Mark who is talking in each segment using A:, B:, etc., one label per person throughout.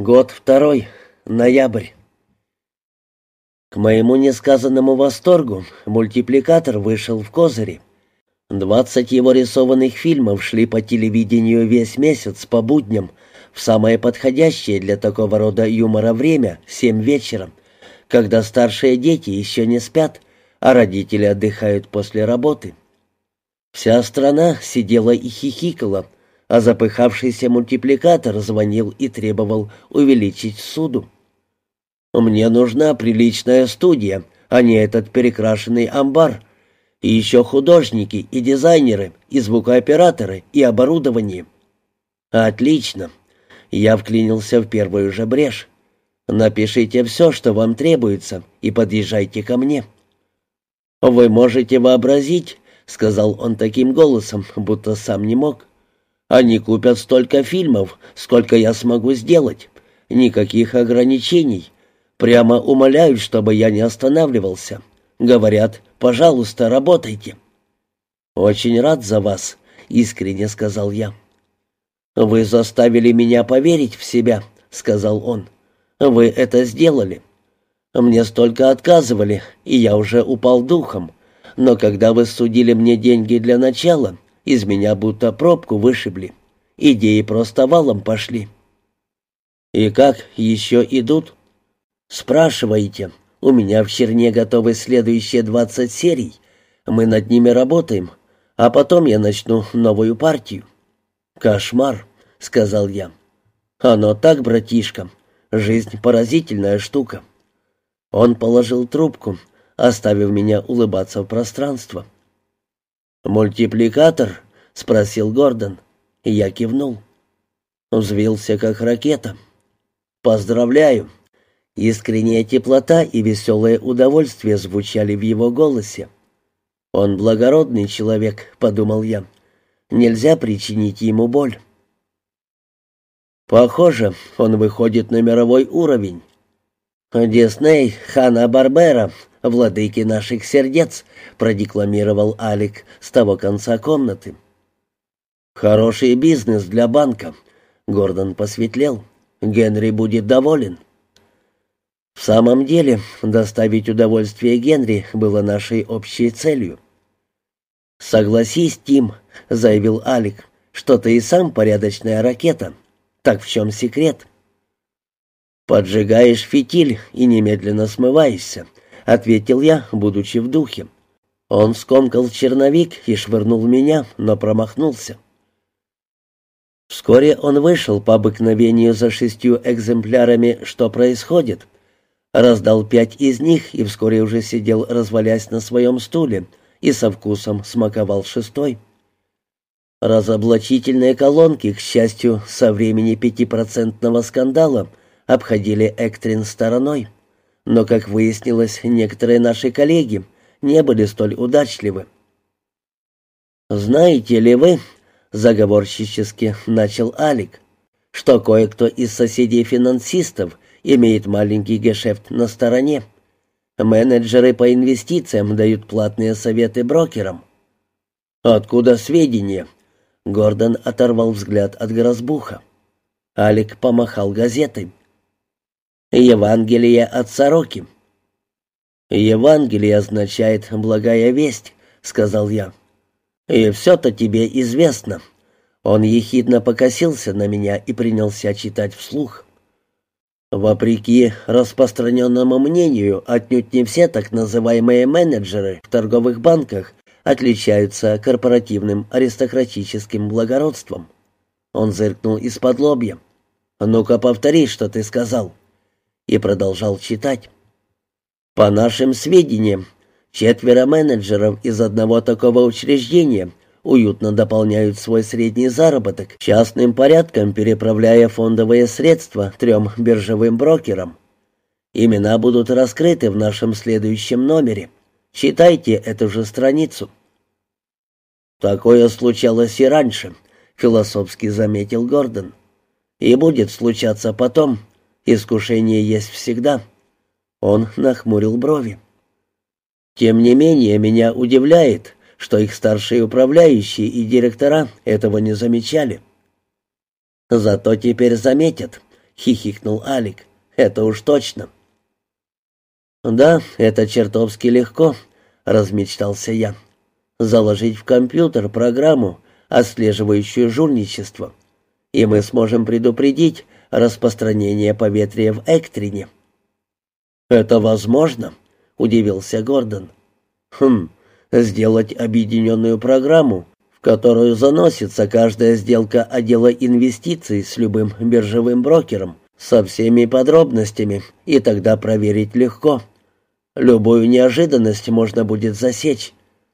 A: Год второй, ноябрь. К моему несказанному восторгу мультипликатор вышел в козыри. Двадцать его рисованных фильмов шли по телевидению весь месяц по будням, в самое подходящее для такого рода юмора время, семь вечера, когда старшие дети еще не спят, а родители отдыхают после работы. Вся страна сидела и хихикала, а запыхавшийся мультипликатор звонил и требовал увеличить суду. «Мне нужна приличная студия, а не этот перекрашенный амбар. И еще художники и дизайнеры, и звукооператоры, и оборудование». «Отлично!» Я вклинился в первую же брешь. «Напишите все, что вам требуется, и подъезжайте ко мне». «Вы можете вообразить», — сказал он таким голосом, будто сам не мог. «Они купят столько фильмов, сколько я смогу сделать. Никаких ограничений. Прямо умоляют, чтобы я не останавливался. Говорят, пожалуйста, работайте». «Очень рад за вас», — искренне сказал я. «Вы заставили меня поверить в себя», — сказал он. «Вы это сделали. Мне столько отказывали, и я уже упал духом. Но когда вы судили мне деньги для начала, из меня будто пробку вышибли. Идеи просто валом пошли». «И как, еще идут?» «Спрашивайте. У меня в черне готовы следующие двадцать серий. Мы над ними работаем, а потом я начну новую партию». «Кошмар», — сказал я. «Оно так, братишка. Жизнь — поразительная штука». Он положил трубку, оставив меня улыбаться в пространство. «Мультипликатор?» — спросил Гордон. Я кивнул. Взвился, как ракета. «Поздравляю!» Искренняя теплота и веселое удовольствие звучали в его голосе. «Он благородный человек», — подумал я. «Нельзя причинить ему боль». «Похоже, он выходит на мировой уровень». «Дисней, Хана-Барбера, владыки наших сердец», — продекламировал Алик с того конца комнаты. «Хороший бизнес для банка», — Гордон посветлел. «Генри будет доволен». В самом деле, доставить удовольствие Генри было нашей общей целью. «Согласись, Тим», — заявил Алик, — «что ты и сам порядочная ракета. Так в чем секрет?» «Поджигаешь фитиль и немедленно смываешься», — ответил я, будучи в духе. Он скомкал черновик и швырнул меня, но промахнулся. Вскоре он вышел по обыкновению за шестью экземплярами «Что происходит?» Раздал пять из них и вскоре уже сидел, развалясь на своем стуле, и со вкусом смаковал шестой. Разоблачительные колонки, к счастью, со времени пятипроцентного скандала обходили Эктрин стороной. Но, как выяснилось, некоторые наши коллеги не были столь удачливы. «Знаете ли вы, — заговорщически начал Алик, — что кое-кто из соседей-финансистов — имеет маленький гешефт на стороне. Менеджеры по инвестициям дают платные советы брокерам. «Откуда сведения?» Гордон оторвал взгляд от Грозбуха. Алик помахал газетой. «Евангелие от сороки». «Евангелие означает «благая весть», — сказал я. «И все-то тебе известно». Он ехидно покосился на меня и принялся читать вслух. Вопреки распространенному мнению, отнюдь не все так называемые менеджеры в торговых банках отличаются корпоративным аристократическим благородством. Он зыркнул из-под лобья. «Ну-ка повтори, что ты сказал». И продолжал читать. «По нашим сведениям, четверо менеджеров из одного такого учреждения уютно дополняют свой средний заработок, частным порядком переправляя фондовые средства трем биржевым брокерам. Имена будут раскрыты в нашем следующем номере. Читайте эту же страницу. Такое случалось и раньше, философски заметил Гордон. И будет случаться потом. Искушение есть всегда. Он нахмурил брови. Тем не менее, меня удивляет, что их старшие управляющие и директора этого не замечали. Зато теперь заметят, хихикнул Алик. «Это уж точно». «Да, это чертовски легко», — размечтался я. «Заложить в компьютер программу, отслеживающую жульничество, и мы сможем предупредить распространение поветрия в Эктрине». «Это возможно?» — удивился Гордон. «Хм, сделать объединенную программу, в которую заносится каждая сделка отдела инвестиций с любым биржевым брокером, со всеми подробностями, и тогда проверить легко. Любую неожиданность можно будет засечь.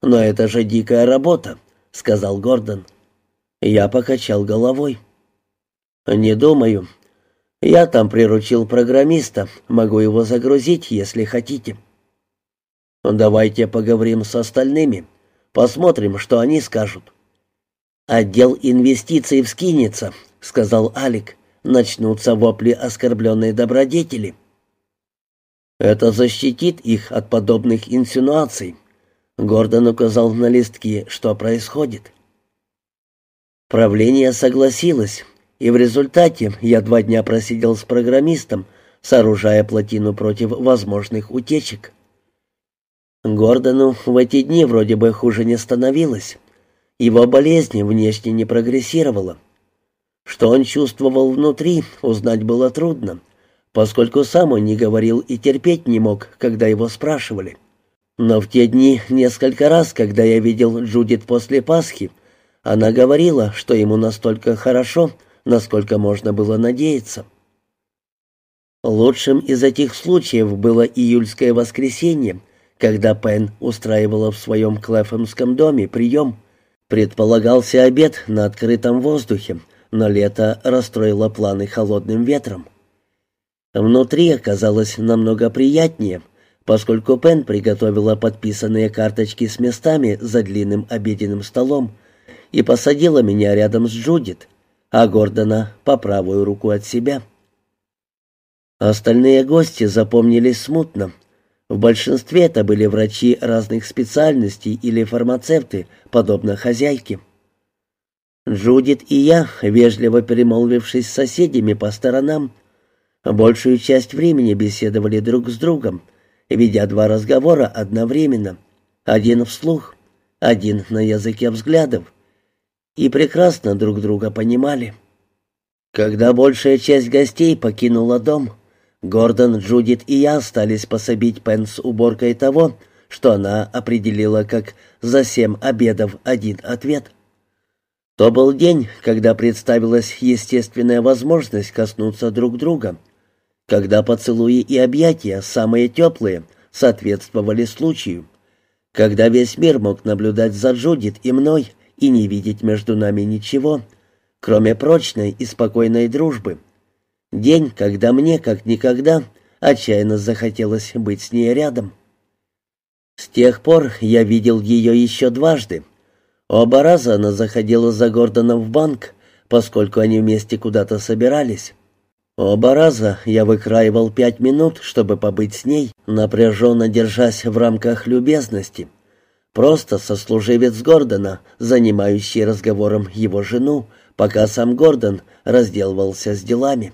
A: Но это же дикая работа, сказал Гордон. Я покачал головой. Не думаю. Я там приручил программиста, могу его загрузить, если хотите. Давайте поговорим с остальными, посмотрим, что они скажут. Отдел инвестиций вскинется, сказал Алик начнутся вопли оскорбленной добродетели. Это защитит их от подобных инсинуаций. Гордон указал на листки, что происходит. Правление согласилось, и в результате я два дня просидел с программистом, сооружая плотину против возможных утечек. Гордону в эти дни вроде бы хуже не становилось. Его болезнь внешне не прогрессировала. Что он чувствовал внутри, узнать было трудно, поскольку сам он не говорил и терпеть не мог, когда его спрашивали. Но в те дни несколько раз, когда я видел Джудит после Пасхи, она говорила, что ему настолько хорошо, насколько можно было надеяться. Лучшим из этих случаев было июльское воскресенье, когда Пен устраивала в своем Клэфемском доме прием. Предполагался обед на открытом воздухе, но лето расстроило планы холодным ветром. Внутри оказалось намного приятнее, поскольку Пен приготовила подписанные карточки с местами за длинным обеденным столом и посадила меня рядом с Джудит, а Гордона по правую руку от себя. Остальные гости запомнились смутно. В большинстве это были врачи разных специальностей или фармацевты, подобно хозяйке. Джудит и я, вежливо перемолвившись с соседями по сторонам, большую часть времени беседовали друг с другом, ведя два разговора одновременно, один вслух, один на языке взглядов, и прекрасно друг друга понимали. Когда большая часть гостей покинула дом, Гордон, Джудит и я остались пособить Пен с уборкой того, что она определила как «за семь обедов один ответ». То был день, когда представилась естественная возможность коснуться друг друга, когда поцелуи и объятия, самые теплые, соответствовали случаю, когда весь мир мог наблюдать за Джудит и мной и не видеть между нами ничего, кроме прочной и спокойной дружбы. День, когда мне, как никогда, отчаянно захотелось быть с ней рядом. С тех пор я видел ее еще дважды — Оба раза она заходила за Гордоном в банк, поскольку они вместе куда-то собирались. Оба раза я выкраивал пять минут, чтобы побыть с ней, напряженно держась в рамках любезности. Просто сослуживец Гордона, занимающий разговором его жену, пока сам Гордон разделывался с делами.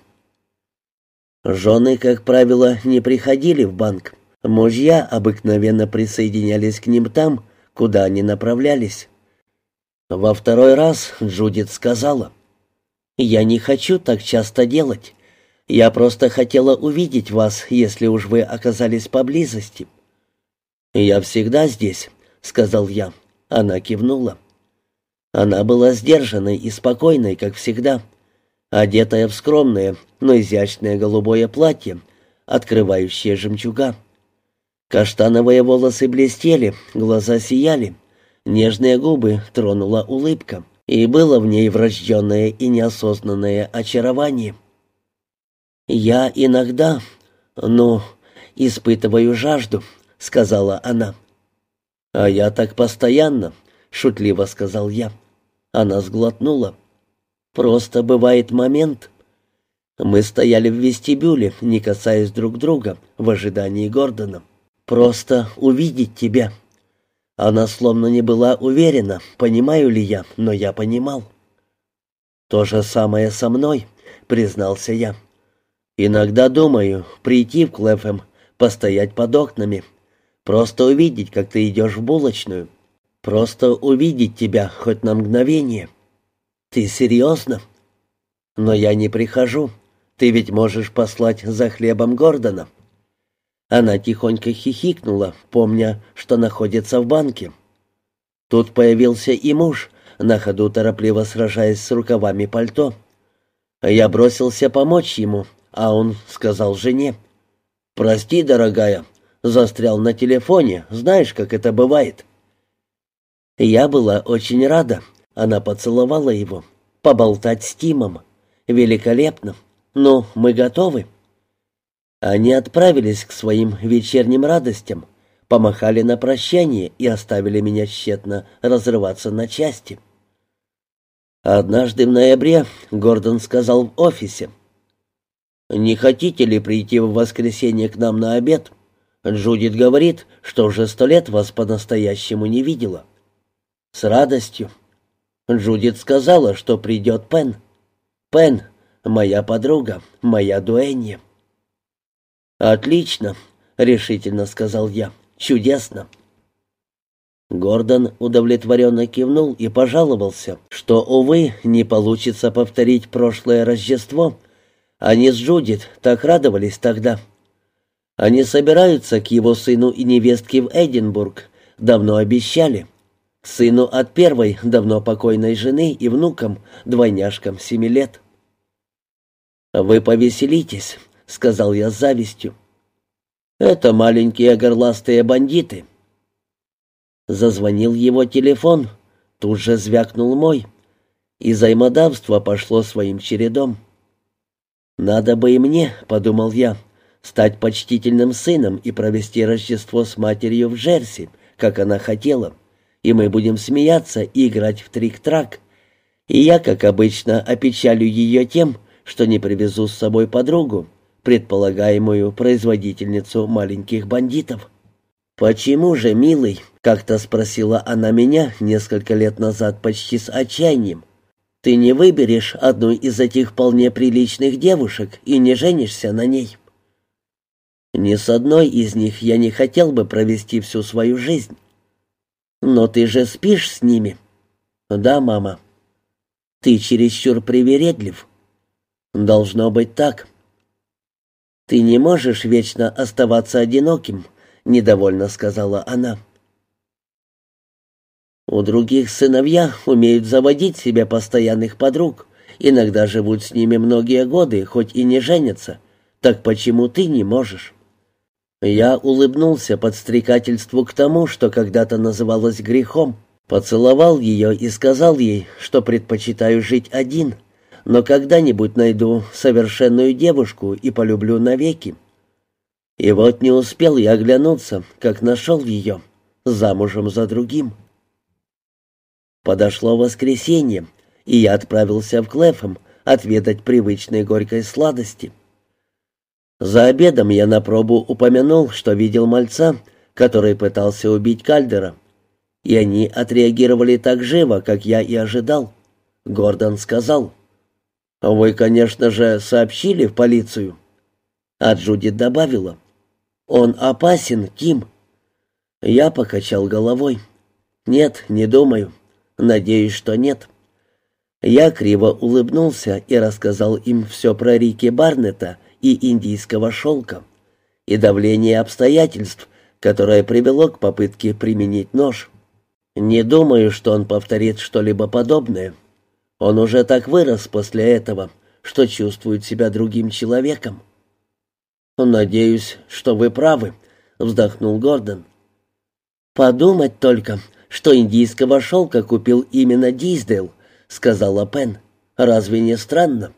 A: Жены, как правило, не приходили в банк. Мужья обыкновенно присоединялись к ним там, куда они направлялись. Во второй раз Джудит сказала, «Я не хочу так часто делать. Я просто хотела увидеть вас, если уж вы оказались поблизости». «Я всегда здесь», — сказал я. Она кивнула. Она была сдержанной и спокойной, как всегда, одетая в скромное, но изящное голубое платье, открывающее жемчуга. Каштановые волосы блестели, глаза сияли. Нежные губы тронула улыбка, и было в ней врожденное и неосознанное очарование. «Я иногда, ну, испытываю жажду», — сказала она. «А я так постоянно», — шутливо сказал я. Она сглотнула. «Просто бывает момент». Мы стояли в вестибюле, не касаясь друг друга, в ожидании Гордона. «Просто увидеть тебя». Она словно не была уверена, понимаю ли я, но я понимал. «То же самое со мной», — признался я. Иногда думаю прийти в Клэфэм, постоять под окнами, просто увидеть, как ты идешь в булочную, просто увидеть тебя хоть на мгновение. Ты серьезно? Но я не прихожу. Ты ведь можешь послать за хлебом Гордона. Она тихонько хихикнула, помня, что находится в банке. Тут появился и муж, на ходу торопливо сражаясь с рукавами пальто. Я бросился помочь ему, а он сказал жене. «Прости, дорогая, застрял на телефоне, знаешь, как это бывает». Я была очень рада, она поцеловала его. «Поболтать с Тимом. Великолепно. Ну, мы готовы». Они отправились к своим вечерним радостям, помахали на прощание и оставили меня тщетно разрываться на части. Однажды в ноябре Гордон сказал в офисе, «Не хотите ли прийти в воскресенье к нам на обед? Джудит говорит, что уже сто лет вас по-настоящему не видела». «С радостью». Джудит сказала, что придет Пен. «Пен, моя подруга, моя дуэнья». «Отлично», — решительно сказал я. «Чудесно». Гордон удовлетворенно кивнул и пожаловался, что, увы, не получится повторить прошлое Рождество. Они с Джудит так радовались тогда. Они собираются к его сыну и невестке в Эдинбург, давно обещали. Сыну от первой, давно покойной жены и внукам, двойняшкам семи лет. «Вы повеселитесь», — сказал я с завистью. «Это маленькие горластые бандиты». Зазвонил его телефон, тут же звякнул мой, и взаимодавство пошло своим чередом. «Надо бы и мне», — подумал я, — «стать почтительным сыном и провести Рождество с матерью в Джерси, как она хотела, и мы будем смеяться и играть в трик-трак, и я, как обычно, опечалю ее тем, что не привезу с собой подругу, предполагаемую производительницу маленьких бандитов. «Почему же, милый?» — как-то спросила она меня несколько лет назад почти с отчаянием. «Ты не выберешь одну из этих вполне приличных девушек и не женишься на ней?» «Ни с одной из них я не хотел бы провести всю свою жизнь». «Но ты же спишь с ними?» «Да, мама». «Ты чересчур привередлив». «Должно быть так». «Ты не можешь вечно оставаться одиноким», — недовольно сказала она. «У других сыновья умеют заводить себе постоянных подруг, иногда живут с ними многие годы, хоть и не женятся. Так почему ты не можешь?» Я улыбнулся подстрекательству к тому, что когда-то называлось грехом, поцеловал ее и сказал ей, что предпочитаю жить один, но когда-нибудь найду совершенную девушку и полюблю навеки. И вот не успел я оглянуться, как нашел ее, замужем за другим. Подошло воскресенье, и я отправился в Клэфом отведать привычной горькой сладости. За обедом я на пробу упомянул, что видел мальца, который пытался убить Кальдера, и они отреагировали так живо, как я и ожидал. Гордон сказал — «Вы, конечно же, сообщили в полицию?» А Джудит добавила. «Он опасен, Ким». Я покачал головой. «Нет, не думаю. Надеюсь, что нет». Я криво улыбнулся и рассказал им все про Рики Барнета и индийского шелка, и давление обстоятельств, которое привело к попытке применить нож. Не думаю, что он повторит что-либо подобное. Он уже так вырос после этого, что чувствует себя другим человеком. «Надеюсь, что вы правы», — вздохнул Гордон. «Подумать только, что индийского шелка купил именно Диздейл», — сказала Пен. «Разве не странно?»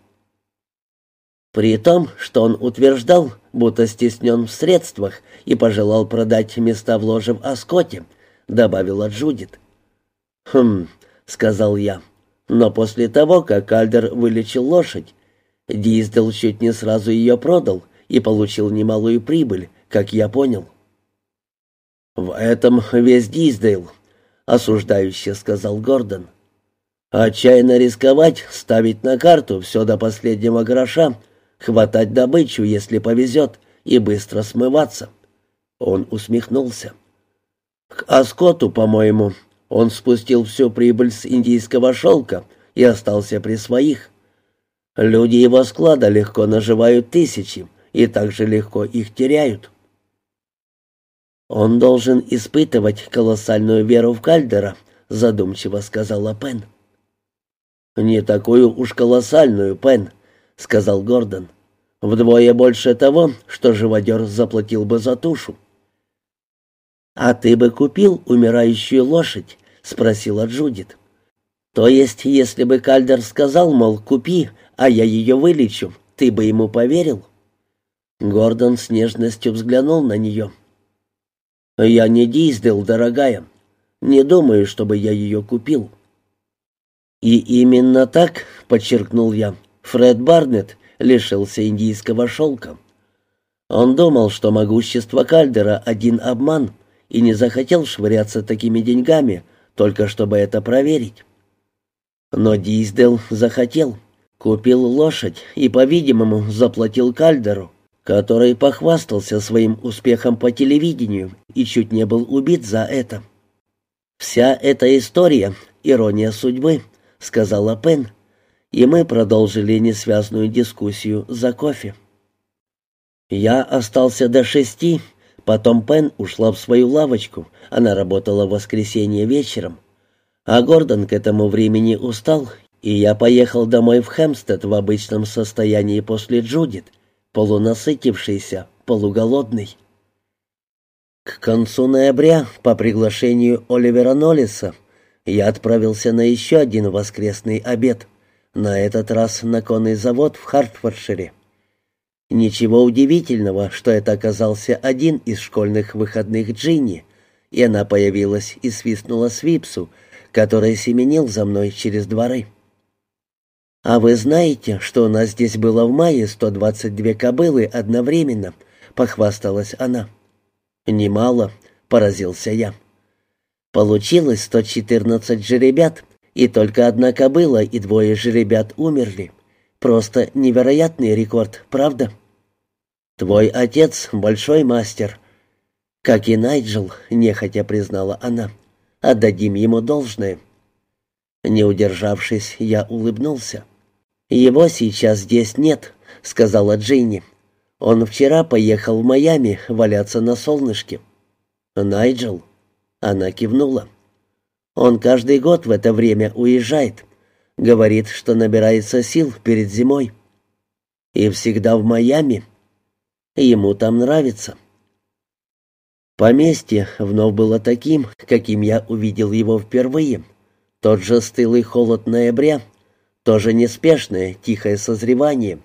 A: При том, что он утверждал, будто стеснен в средствах и пожелал продать места в ложе в Оскоте, добавила Джудит. «Хм», — сказал я, — но после того, как Альдер вылечил лошадь, Диздел чуть не сразу ее продал и получил немалую прибыль, как я понял. «В этом весь Диздейл», — осуждающе сказал Гордон. «Отчаянно рисковать, ставить на карту все до последнего гроша, хватать добычу, если повезет, и быстро смываться. Он усмехнулся. К Аскоту, по-моему, он спустил всю прибыль с индийского шелка и остался при своих. Люди его склада легко наживают тысячи и также легко их теряют. «Он должен испытывать колоссальную веру в Кальдера», — задумчиво сказала Пен. «Не такую уж колоссальную, Пен», — сказал Гордон. «Вдвое больше того, что живодер заплатил бы за тушу». «А ты бы купил умирающую лошадь?» — спросила Джудит. «То есть, если бы Кальдер сказал, мол, купи, а я ее вылечу, ты бы ему поверил?» Гордон с нежностью взглянул на нее. «Я не Диздел, дорогая. Не думаю, чтобы я ее купил». «И именно так, — подчеркнул я, — Фред Барнетт лишился индийского шелка. Он думал, что могущество Кальдера — один обман, и не захотел швыряться такими деньгами, только чтобы это проверить. Но Диздел захотел, купил лошадь и, по-видимому, заплатил Кальдеру, который похвастался своим успехом по телевидению и чуть не был убит за это. «Вся эта история — ирония судьбы», — сказала Пен, и мы продолжили несвязную дискуссию за кофе. Я остался до шести, потом Пен ушла в свою лавочку, она работала в воскресенье вечером, а Гордон к этому времени устал, и я поехал домой в Хэмстед в обычном состоянии после Джудит, полунасытившийся, полуголодный. К концу ноября, по приглашению Оливера Ноллиса, я отправился на еще один воскресный обед, на этот раз на конный завод в Хартфордшире. Ничего удивительного, что это оказался один из школьных выходных Джинни, и она появилась и свистнула Свипсу, который семенил за мной через дворы. «А вы знаете, что у нас здесь было в мае 122 кобылы одновременно?» — похвасталась она. «Немало», — поразился я. Получилось 114 жеребят, и только одна кобыла и двое жеребят умерли. Просто невероятный рекорд, правда? Твой отец — большой мастер. Как и Найджел, нехотя признала она. Отдадим ему должное. Не удержавшись, я улыбнулся. «Его сейчас здесь нет», — сказала Джинни. «Он вчера поехал в Майами валяться на солнышке». «Найджел?» Она кивнула. «Он каждый год в это время уезжает. Говорит, что набирается сил перед зимой. И всегда в Майами. Ему там нравится». Поместье вновь было таким, каким я увидел его впервые. Тот же стылый холод ноября, тоже неспешное, тихое созревание.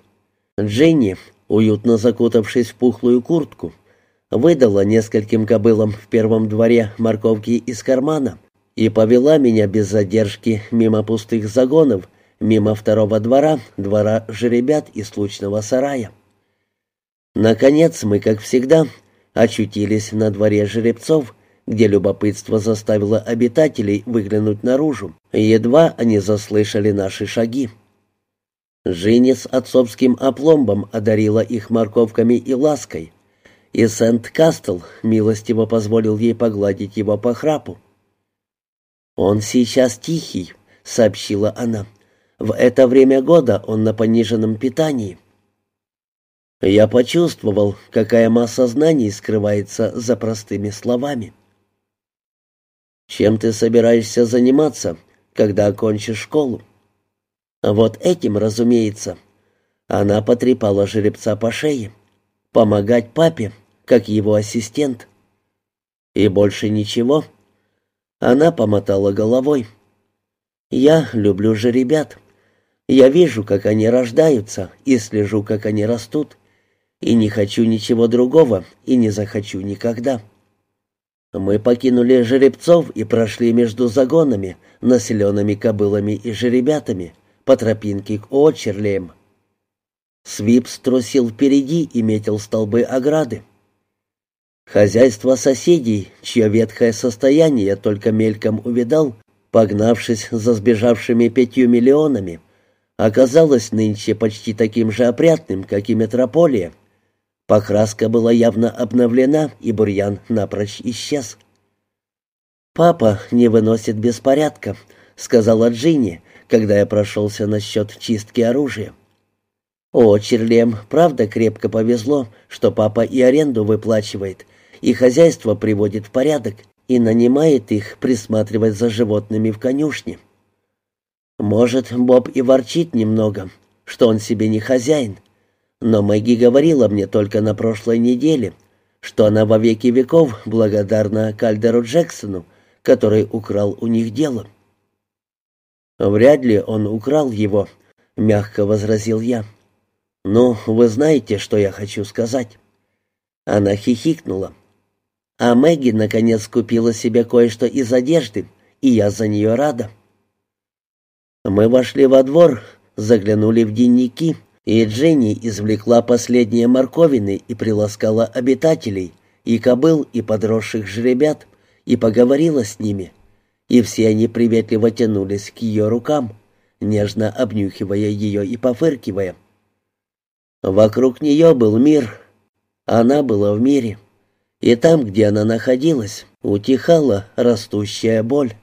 A: Дженни, уютно закутавшись в пухлую куртку, выдала нескольким кобылам в первом дворе морковки из кармана и повела меня без задержки мимо пустых загонов, мимо второго двора, двора жеребят и случного сарая. Наконец мы, как всегда, очутились на дворе жеребцов, где любопытство заставило обитателей выглянуть наружу. Едва они заслышали наши шаги. Жини с отцовским опломбом одарила их морковками и лаской, и Сент-Кастл милостиво позволил ей погладить его по храпу. «Он сейчас тихий», — сообщила она. «В это время года он на пониженном питании». Я почувствовал, какая масса знаний скрывается за простыми словами. «Чем ты собираешься заниматься, когда окончишь школу?» «Вот этим, разумеется». Она потрепала жеребца по шее. «Помогать папе, как его ассистент». «И больше ничего?» Она помотала головой. «Я люблю же ребят. Я вижу, как они рождаются, и слежу, как они растут. И не хочу ничего другого, и не захочу никогда». Мы покинули жеребцов и прошли между загонами, населенными кобылами и жеребятами, по тропинке к Очерлеем. Свип струсил впереди и метил столбы ограды. Хозяйство соседей, чье ветхое состояние я только мельком увидал, погнавшись за сбежавшими пятью миллионами, оказалось нынче почти таким же опрятным, как и метрополия. Покраска была явно обновлена, и бурьян напрочь исчез. «Папа не выносит беспорядка», — сказала Джинни, когда я прошелся насчет чистки оружия. «О, Черлем, правда крепко повезло, что папа и аренду выплачивает, и хозяйство приводит в порядок, и нанимает их присматривать за животными в конюшне. Может, Боб и ворчит немного, что он себе не хозяин, но Мэгги говорила мне только на прошлой неделе, что она во веки веков благодарна Кальдеру Джексону, который украл у них дело. «Вряд ли он украл его», — мягко возразил я. «Ну, вы знаете, что я хочу сказать». Она хихикнула. А Мэгги наконец купила себе кое-что из одежды, и я за нее рада. Мы вошли во двор, заглянули в дневники, и Дженни извлекла последние морковины и приласкала обитателей, и кобыл, и подросших жеребят, и поговорила с ними. И все они приветливо тянулись к ее рукам, нежно обнюхивая ее и пофыркивая. Вокруг нее был мир, она была в мире, и там, где она находилась, утихала растущая боль.